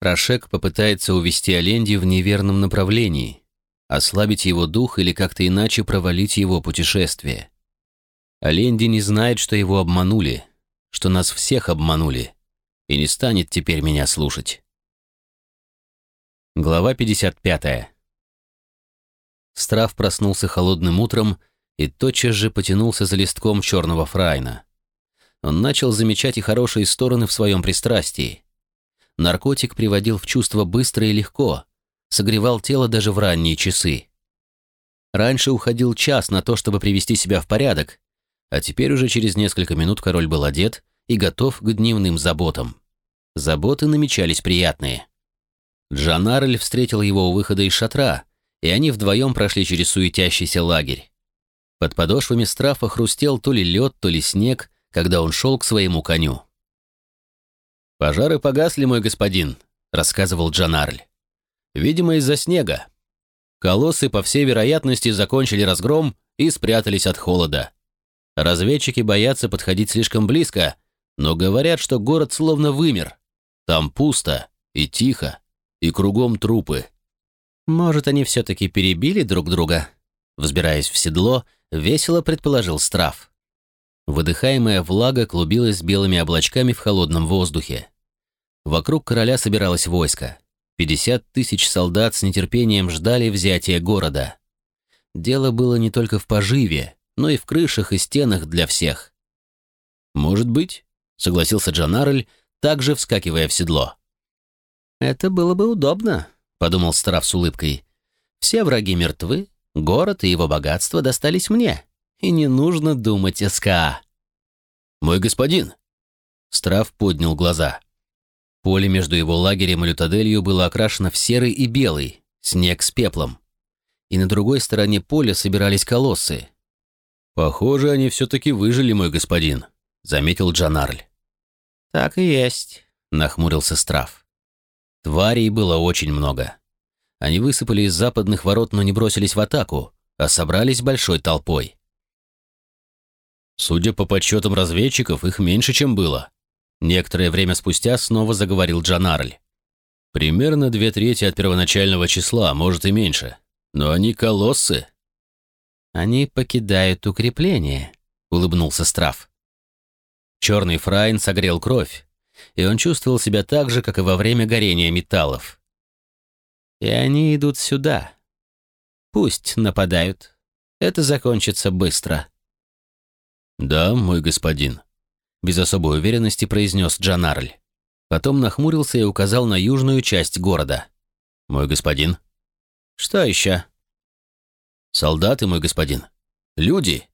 Рашек попытается увести Оленди в неверном направлении, ослабить его дух или как-то иначе провалить его путешествие. Оленди не знает, что его обманули, что нас всех обманули, и не станет теперь меня слушать. Глава 55. Страв проснулся холодным утром и тотчас же потянулся за листком черного фрайна. Он начал замечать и хорошие стороны в своем пристрастии. Наркотик приводил в чувство быстро и легко, согревал тело даже в ранние часы. Раньше уходил час на то, чтобы привести себя в порядок, а теперь уже через несколько минут король был одет и готов к дневным заботам. Заботы намечались приятные. Джанарль встретил его у выхода из шатра, и они вдвоем прошли через суетящийся лагерь. Под подошвами страфа хрустел то ли лед, то ли снег, когда он шел к своему коню. «Пожары погасли, мой господин», — рассказывал Джанарль. «Видимо, из-за снега. Колоссы, по всей вероятности, закончили разгром и спрятались от холода. Разведчики боятся подходить слишком близко, но говорят, что город словно вымер. Там пусто и тихо, и кругом трупы». «Может, они все-таки перебили друг друга?» Взбираясь в седло, весело предположил Страф. Выдыхаемая влага клубилась белыми облачками в холодном воздухе. Вокруг короля собиралось войско. 50 тысяч солдат с нетерпением ждали взятия города. Дело было не только в поживе, но и в крышах и стенах для всех. «Может быть», — согласился Джанарль, также вскакивая в седло. «Это было бы удобно», — подумал Страф с улыбкой. «Все враги мертвы, город и его богатство достались мне и не нужно думать СКА. «Мой господин!» Страф поднял глаза. Поле между его лагерем и Лютаделью было окрашено в серый и белый, снег с пеплом. И на другой стороне поля собирались колоссы. «Похоже, они все-таки выжили, мой господин», — заметил Джанарль. «Так и есть», — нахмурился Страф. Тварей было очень много. Они высыпали из западных ворот, но не бросились в атаку, а собрались большой толпой. Судя по подсчетам разведчиков, их меньше, чем было. Некоторое время спустя снова заговорил Джанарль. Примерно две трети от первоначального числа, может и меньше. Но они колоссы. Они покидают укрепление, улыбнулся Страф. Черный фрайн согрел кровь, и он чувствовал себя так же, как и во время горения металлов. И они идут сюда. Пусть нападают. Это закончится быстро. «Да, мой господин», — без особой уверенности произнес Джанарль. Потом нахмурился и указал на южную часть города. «Мой господин». «Что еще?» «Солдаты, мой господин. Люди.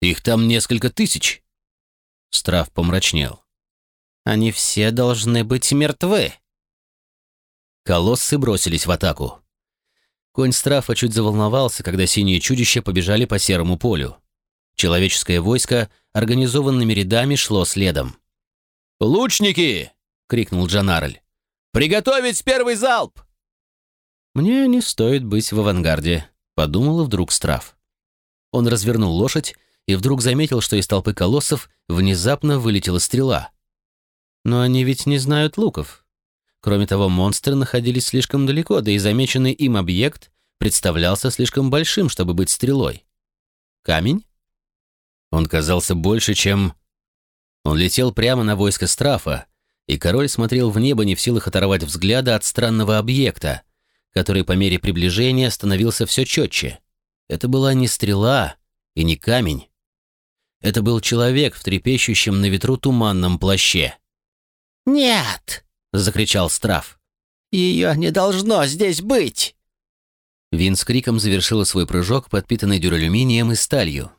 Их там несколько тысяч». Страф помрачнел. «Они все должны быть мертвы». Колоссы бросились в атаку. Конь Страфа чуть заволновался, когда синие чудища побежали по серому полю. Человеческое войско организованными рядами шло следом. «Лучники!» — крикнул Джанарль. «Приготовить первый залп!» «Мне не стоит быть в авангарде», — подумала вдруг Страф. Он развернул лошадь и вдруг заметил, что из толпы колоссов внезапно вылетела стрела. Но они ведь не знают луков. Кроме того, монстры находились слишком далеко, да и замеченный им объект представлялся слишком большим, чтобы быть стрелой. Камень? Он казался больше, чем... Он летел прямо на войско Страфа, и король смотрел в небо не в силах оторвать взгляда от странного объекта, который по мере приближения становился все четче. Это была не стрела и не камень. Это был человек в трепещущем на ветру туманном плаще. «Нет!» — закричал Страф. «Ее не должно здесь быть!» Вин с криком завершила свой прыжок, подпитанный дюралюминием и сталью,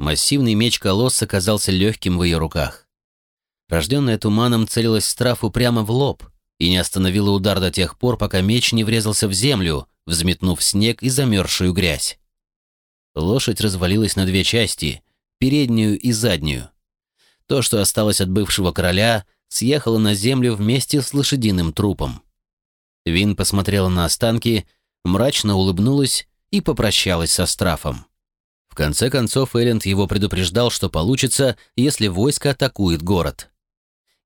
Массивный меч колосса казался легким в ее руках. Рожденная туманом целилась Страфу прямо в лоб и не остановила удар до тех пор, пока меч не врезался в землю, взметнув снег и замерзшую грязь. Лошадь развалилась на две части, переднюю и заднюю. То, что осталось от бывшего короля, съехало на землю вместе с лошадиным трупом. Вин посмотрела на останки, мрачно улыбнулась и попрощалась со Страфом. В конце концов, Элленд его предупреждал, что получится, если войско атакует город.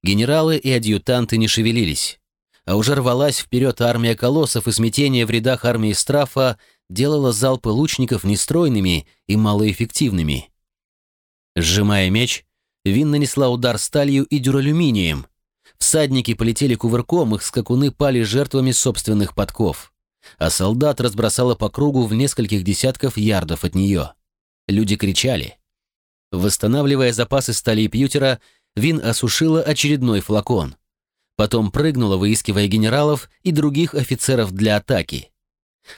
Генералы и адъютанты не шевелились. а уже рвалась вперед армия колоссов, и смятение в рядах армии Страфа делало залпы лучников нестройными и малоэффективными. Сжимая меч, Вин нанесла удар сталью и дюралюминием. Всадники полетели кувырком, их скакуны пали жертвами собственных подков. А солдат разбросала по кругу в нескольких десятков ярдов от нее. Люди кричали. Восстанавливая запасы стали и пьютера, Вин осушила очередной флакон. Потом прыгнула, выискивая генералов и других офицеров для атаки.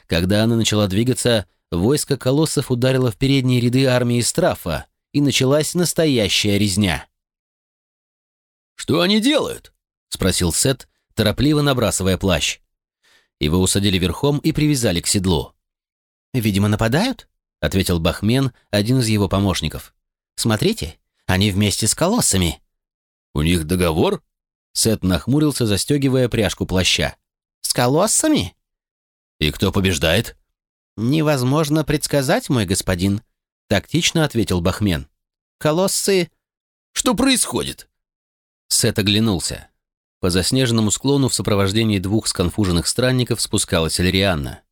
Когда она начала двигаться, войско колоссов ударило в передние ряды армии Страфа, и началась настоящая резня. «Что они делают?» — спросил Сет, торопливо набрасывая плащ. Его усадили верхом и привязали к седлу. «Видимо, нападают?» — ответил Бахмен, один из его помощников. «Смотрите, они вместе с колоссами». «У них договор?» Сет нахмурился, застегивая пряжку плаща. «С колоссами?» «И кто побеждает?» «Невозможно предсказать, мой господин», — тактично ответил Бахмен. «Колоссы...» «Что происходит?» Сет оглянулся. По заснеженному склону в сопровождении двух сконфуженных странников спускалась Эльрианна.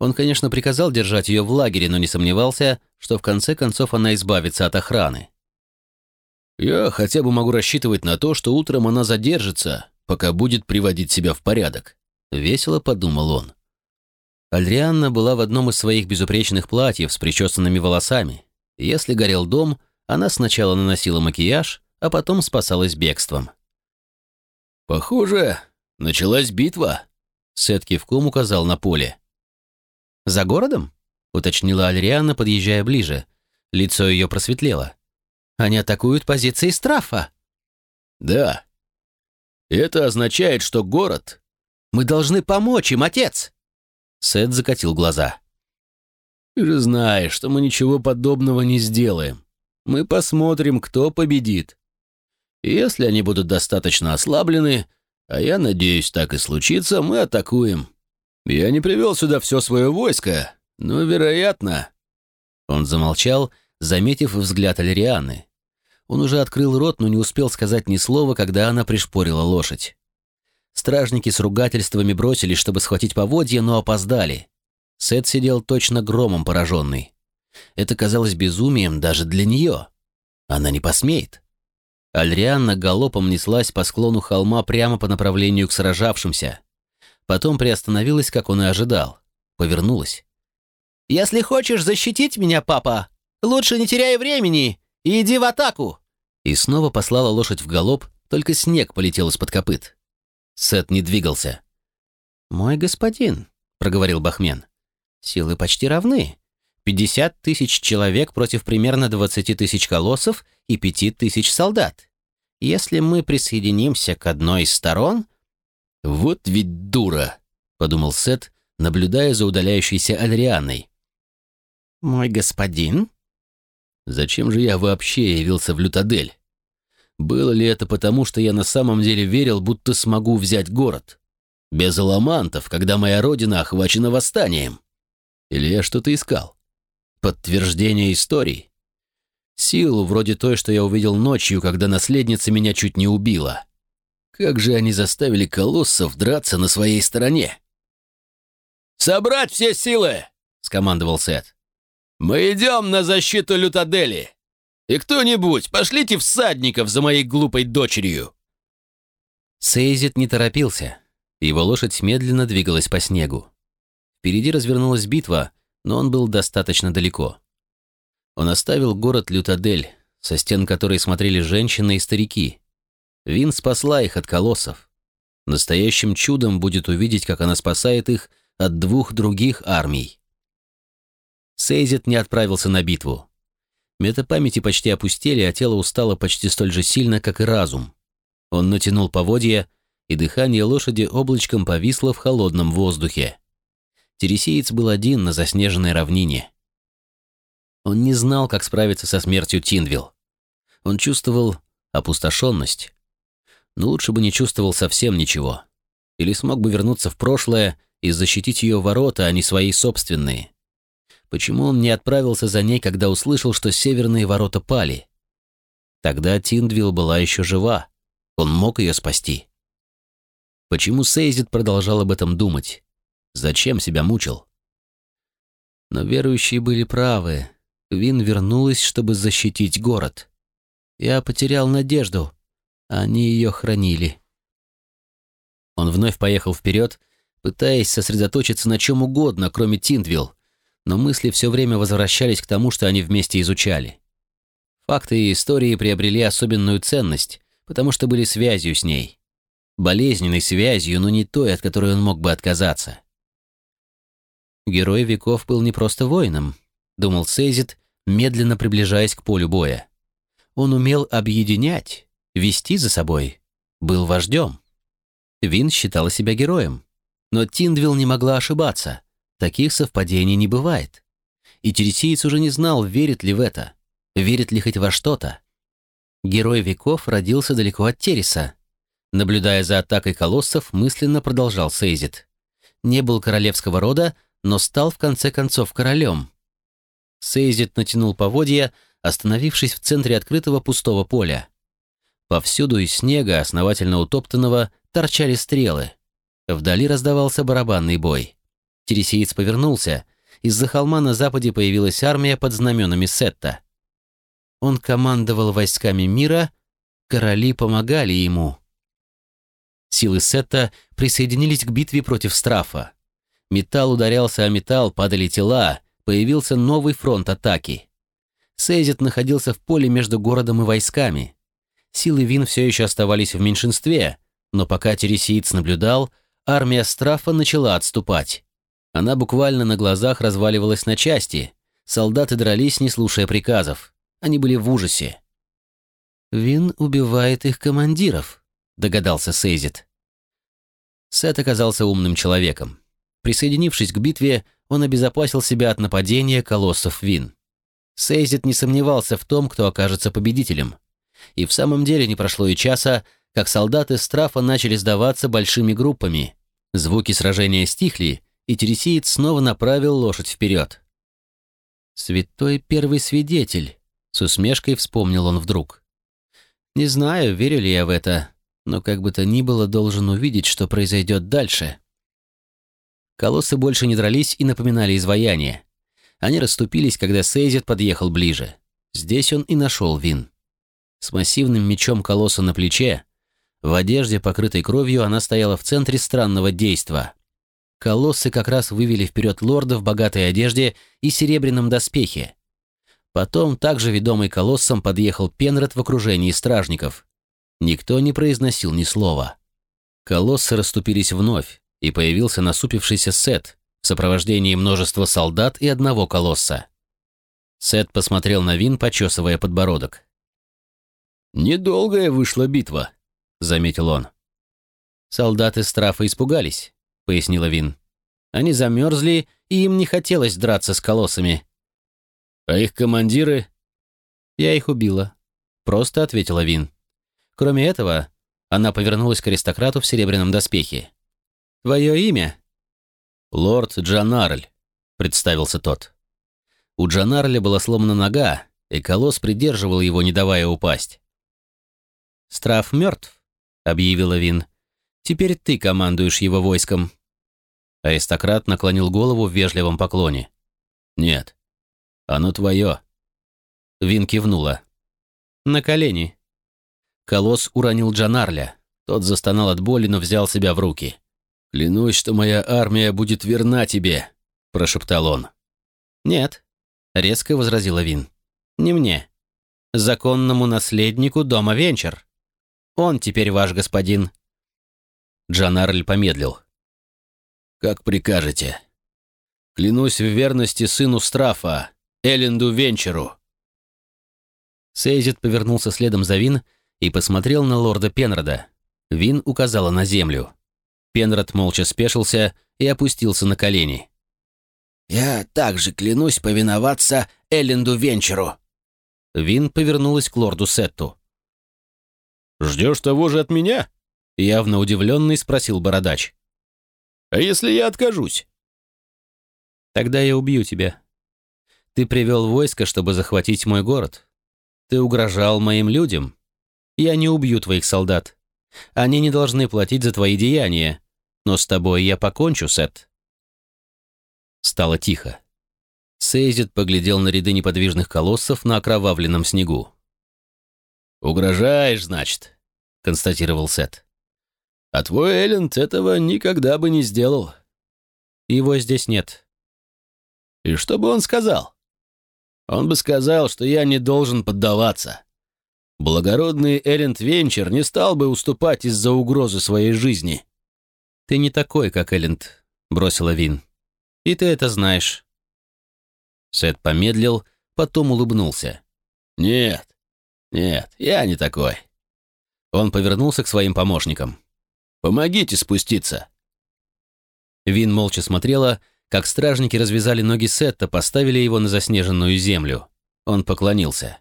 Он, конечно, приказал держать ее в лагере, но не сомневался, что в конце концов она избавится от охраны. «Я хотя бы могу рассчитывать на то, что утром она задержится, пока будет приводить себя в порядок», — весело подумал он. Альрианна была в одном из своих безупречных платьев с причесанными волосами. Если горел дом, она сначала наносила макияж, а потом спасалась бегством. «Похоже, началась битва», — Сет кивком указал на поле. «За городом?» — уточнила Альрианна, подъезжая ближе. Лицо ее просветлело. «Они атакуют позиции Страфа». «Да. Это означает, что город...» «Мы должны помочь им, отец!» Сет закатил глаза. «Ты же знаешь, что мы ничего подобного не сделаем. Мы посмотрим, кто победит. Если они будут достаточно ослаблены, а я надеюсь, так и случится, мы атакуем. Я не привел сюда все свое войско, но, вероятно...» Он замолчал, заметив взгляд Алерианы. Он уже открыл рот, но не успел сказать ни слова, когда она пришпорила лошадь. Стражники с ругательствами бросились, чтобы схватить поводья, но опоздали. Сет сидел точно громом пораженный. Это казалось безумием даже для нее. Она не посмеет. Альрианна галопом неслась по склону холма прямо по направлению к сражавшимся. Потом приостановилась, как он и ожидал. Повернулась. «Если хочешь защитить меня, папа, лучше не теряй времени и иди в атаку!» И снова послала лошадь в галоп, только снег полетел из-под копыт. Сет не двигался. «Мой господин», — проговорил Бахмен, — «силы почти равны. Пятьдесят тысяч человек против примерно двадцати тысяч колоссов и пяти тысяч солдат. Если мы присоединимся к одной из сторон...» «Вот ведь дура», — подумал Сет, наблюдая за удаляющейся Адрианой. «Мой господин?» «Зачем же я вообще явился в Лютадель? Было ли это потому, что я на самом деле верил, будто смогу взять город? Без аламантов, когда моя родина охвачена восстанием? Или я что-то искал? Подтверждение истории? Силу вроде той, что я увидел ночью, когда наследница меня чуть не убила. Как же они заставили колоссов драться на своей стороне? «Собрать все силы!» — скомандовал Сет. «Мы идем на защиту Лютадели!» И кто-нибудь, пошлите всадников за моей глупой дочерью!» Сейзит не торопился. Его лошадь медленно двигалась по снегу. Впереди развернулась битва, но он был достаточно далеко. Он оставил город Лютадель, со стен которой смотрели женщины и старики. Вин спасла их от колоссов. Настоящим чудом будет увидеть, как она спасает их от двух других армий. Сейзит не отправился на битву. Метапамяти почти опустели, а тело устало почти столь же сильно, как и разум. Он натянул поводья, и дыхание лошади облачком повисло в холодном воздухе. Тересиец был один на заснеженной равнине. Он не знал, как справиться со смертью Тинвилл. Он чувствовал опустошенность. Но лучше бы не чувствовал совсем ничего. Или смог бы вернуться в прошлое и защитить ее ворота, а не свои собственные. Почему он не отправился за ней, когда услышал, что северные ворота пали? Тогда Тиндвилл была еще жива. Он мог ее спасти. Почему Сейзит продолжал об этом думать? Зачем себя мучил? Но верующие были правы. Вин вернулась, чтобы защитить город. Я потерял надежду. Они ее хранили. Он вновь поехал вперед, пытаясь сосредоточиться на чем угодно, кроме Тиндвилл, но мысли все время возвращались к тому, что они вместе изучали. Факты и истории приобрели особенную ценность, потому что были связью с ней. Болезненной связью, но не той, от которой он мог бы отказаться. Герой веков был не просто воином, думал Сейзит, медленно приближаясь к полю боя. Он умел объединять, вести за собой, был вождем. Вин считала себя героем. Но Тиндвилл не могла ошибаться. Таких совпадений не бывает. И Тересиец уже не знал, верит ли в это, верит ли хоть во что-то. Герой веков родился далеко от Тереса. Наблюдая за атакой колоссов, мысленно продолжал Сейзит. Не был королевского рода, но стал в конце концов королем. Сейзит натянул поводья, остановившись в центре открытого пустого поля. Повсюду из снега, основательно утоптанного, торчали стрелы. Вдали раздавался барабанный бой. Тересиец повернулся. Из-за холма на западе появилась армия под знаменами Сетта. Он командовал войсками мира, короли помогали ему. Силы Сетта присоединились к битве против Страфа. Металл ударялся о металл, падали тела, появился новый фронт атаки. Сейзит находился в поле между городом и войсками. Силы Вин все еще оставались в меньшинстве, но пока Тересиец наблюдал, армия Страфа начала отступать. Она буквально на глазах разваливалась на части. Солдаты дрались, не слушая приказов. Они были в ужасе. «Вин убивает их командиров», — догадался Сейзит. Сет оказался умным человеком. Присоединившись к битве, он обезопасил себя от нападения колоссов Вин. Сейзит не сомневался в том, кто окажется победителем. И в самом деле не прошло и часа, как солдаты Страфа начали сдаваться большими группами. Звуки сражения стихли, и Тересиец снова направил лошадь вперед. «Святой первый свидетель», — с усмешкой вспомнил он вдруг. «Не знаю, верю ли я в это, но как бы то ни было должен увидеть, что произойдет дальше». Колоссы больше не дрались и напоминали изваяние. Они расступились, когда Сейзет подъехал ближе. Здесь он и нашел Вин. С массивным мечом колосса на плече, в одежде, покрытой кровью, она стояла в центре странного действа. Колоссы как раз вывели вперед лорда в богатой одежде и серебряном доспехе. Потом, также ведомый колоссом, подъехал Пенрод в окружении стражников. Никто не произносил ни слова. Колоссы расступились вновь, и появился насупившийся Сет в сопровождении множества солдат и одного колосса. Сет посмотрел на Вин, почесывая подбородок. «Недолгая вышла битва», — заметил он. «Солдаты Страфа испугались», — пояснила Вин. «Они замерзли, и им не хотелось драться с колоссами». «А их командиры?» «Я их убила», — просто ответила Вин. Кроме этого, она повернулась к аристократу в серебряном доспехе. «Твое имя?» «Лорд Джанарль», — представился тот. У Джанарля была сломана нога, и колосс придерживал его, не давая упасть. «Страф мертв», — объявила Вин. «Теперь ты командуешь его войском». Аристократ наклонил голову в вежливом поклоне. «Нет, оно твое». Вин кивнула. «На колени». Колосс уронил Джанарля. Тот застонал от боли, но взял себя в руки. «Клянусь, что моя армия будет верна тебе», — прошептал он. «Нет», — резко возразила Вин. «Не мне. Законному наследнику дома Венчер». Он теперь ваш господин». Джанарль помедлил. «Как прикажете. Клянусь в верности сыну Страфа, Эленду Венчеру». Сейзит повернулся следом за Вин и посмотрел на лорда Пенрода. Вин указала на землю. Пенрод молча спешился и опустился на колени. «Я также клянусь повиноваться Элленду Венчеру». Вин повернулась к лорду Сетту. «Ждешь того же от меня?» Явно удивленный спросил бородач. «А если я откажусь?» «Тогда я убью тебя. Ты привел войско, чтобы захватить мой город. Ты угрожал моим людям. Я не убью твоих солдат. Они не должны платить за твои деяния. Но с тобой я покончу, Сет». Стало тихо. Сейзит поглядел на ряды неподвижных колоссов на окровавленном снегу. «Угрожаешь, значит», — констатировал Сет. «А твой Элленд этого никогда бы не сделал». «Его здесь нет». «И что бы он сказал?» «Он бы сказал, что я не должен поддаваться. Благородный Элленд Венчер не стал бы уступать из-за угрозы своей жизни». «Ты не такой, как Элленд», — бросила Вин. «И ты это знаешь». Сет помедлил, потом улыбнулся. «Нет, нет, я не такой». Он повернулся к своим помощникам. «Помогите спуститься». Вин молча смотрела, как стражники развязали ноги Сетта, поставили его на заснеженную землю. Он поклонился.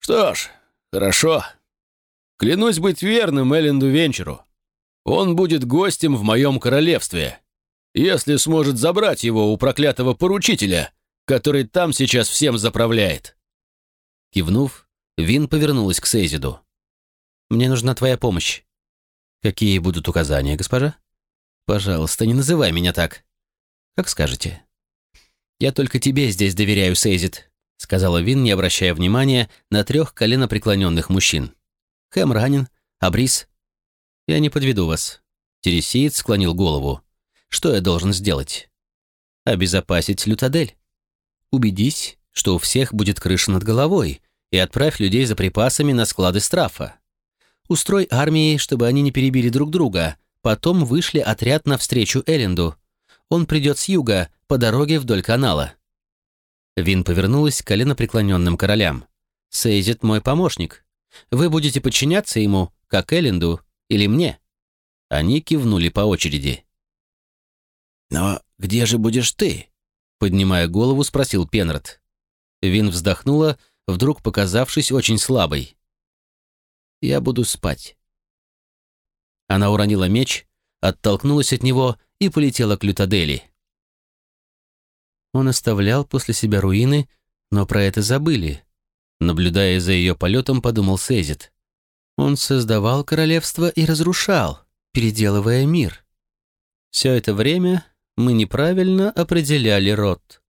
«Что ж, хорошо. Клянусь быть верным Элленду Венчеру. Он будет гостем в моем королевстве, если сможет забрать его у проклятого поручителя, который там сейчас всем заправляет». Кивнув, Вин повернулась к Сейзиду. «Мне нужна твоя помощь». «Какие будут указания, госпожа?» «Пожалуйста, не называй меня так». «Как скажете». «Я только тебе здесь доверяю, Сейзид», — сказала Вин, не обращая внимания на трех коленопреклоненных мужчин. «Хэм ранен, а Брис...» «Я не подведу вас». Тересиец склонил голову. «Что я должен сделать?» «Обезопасить Лютадель. Убедись, что у всех будет крыша над головой, и отправь людей за припасами на склады страфа. Устрой армии, чтобы они не перебили друг друга. Потом вышли отряд навстречу Элленду. Он придет с юга, по дороге вдоль канала». Вин повернулась к коленопреклоненным королям. «Сейзит мой помощник. Вы будете подчиняться ему, как Элленду, или мне?» Они кивнули по очереди. «Но где же будешь ты?» Поднимая голову, спросил Пенрод. Вин вздохнула, вдруг показавшись очень слабой. «Я буду спать». Она уронила меч, оттолкнулась от него и полетела к Лютадели. Он оставлял после себя руины, но про это забыли. Наблюдая за ее полетом, подумал Сезит. Он создавал королевство и разрушал, переделывая мир. Все это время мы неправильно определяли род.